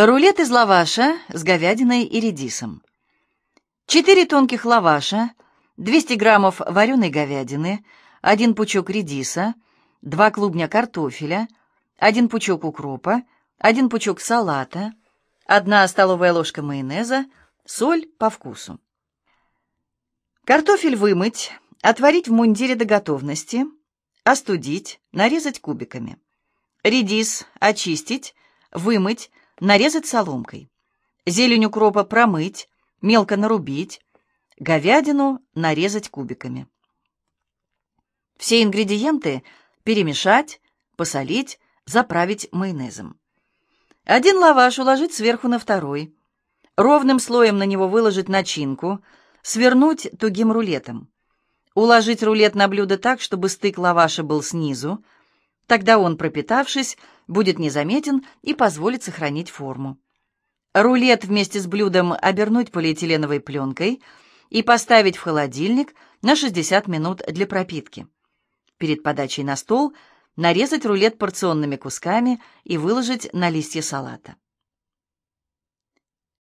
Рулет из лаваша с говядиной и редисом. 4 тонких лаваша, 200 граммов вареной говядины, 1 пучок редиса, 2 клубня картофеля, 1 пучок укропа, 1 пучок салата, 1 столовая ложка майонеза, соль по вкусу. Картофель вымыть, отварить в мундире до готовности, остудить, нарезать кубиками. Редис очистить, вымыть, нарезать соломкой. Зелень укропа промыть, мелко нарубить. Говядину нарезать кубиками. Все ингредиенты перемешать, посолить, заправить майонезом. Один лаваш уложить сверху на второй. Ровным слоем на него выложить начинку, свернуть тугим рулетом. Уложить рулет на блюдо так, чтобы стык лаваша был снизу, Тогда он, пропитавшись, будет незаметен и позволит сохранить форму. Рулет вместе с блюдом обернуть полиэтиленовой пленкой и поставить в холодильник на 60 минут для пропитки. Перед подачей на стол нарезать рулет порционными кусками и выложить на листья салата.